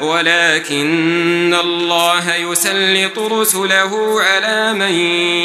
ولكن الله يسلط رسله على من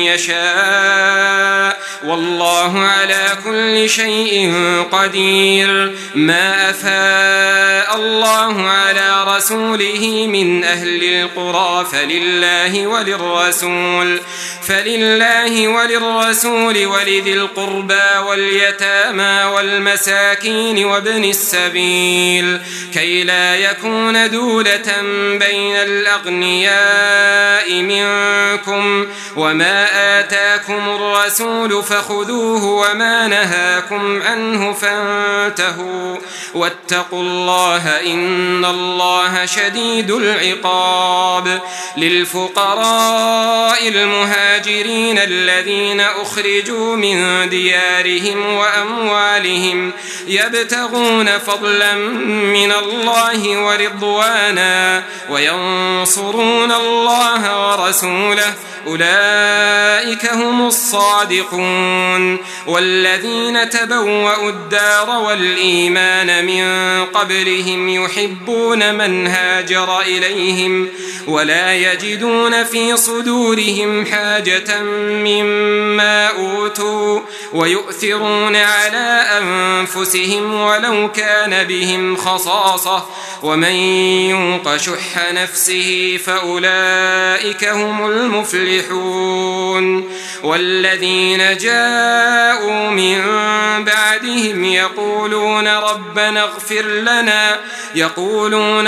يشاء. والله على كل شيء قدير. ما أفاء الله على رسوله ورسوله من أهل القرى فلله وللرسول فلله وللرسول ولذي القربى واليتامى والمساكين وابن السبيل كي لا يكون دولة بين الأغنياء منكم وما آتاكم الرسول فخذوه وما نهاكم عنه فانتهوا واتقوا الله إن الله الله شديد العقاب للفقراء المهاجرين الذين أخرجوا من ديارهم وأموالهم يبتغون فضلا من الله ورضوانا وينصرون الله ورسوله. أولئك هم الصادقون. والذين تبوأوا الدار والإيمان من قبلهم يحبون من من هاجر إليهم ولا يجدون في صدورهم حاجة مما أوتوا ويؤثرون على أنفسهم ولو كان بهم خصاصة ومن يوق شح نفسه فأولئك هم المفلحون والذين جاءوا من بعدهم يقولون ربنا اغفر لنا يقولون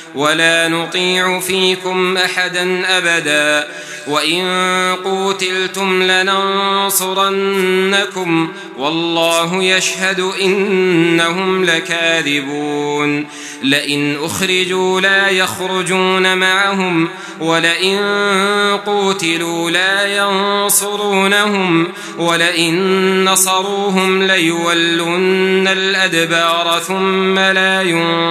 ولا نطيع فيكم أحدا أبدا. وإن قوتلتم لننصرنكم والله يشهد إنهم لكاذبون. لئن أخرجوا لا يخرجون معهم ولئن قوتلوا لا ينصرونهم ولئن نصروهم ليولن الأدبار ثم لا ينصرون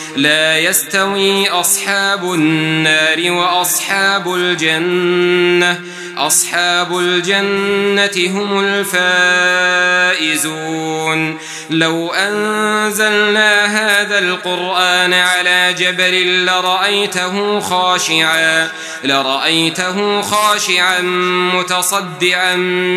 لا يستوي أصحاب النار وأصحاب الجنة. أصحاب الجنة هم الفائزون. لو أنزلنا هذا القرآن على جبل لرأيته خاشعا لرأيته خاشعا متصدعا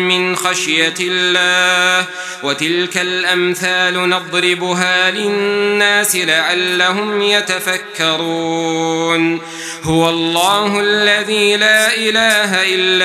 من خشية الله. وتلك الأمثال نضربها للناس لعلهم يتفكرون. هو الله الذي لا إله إلا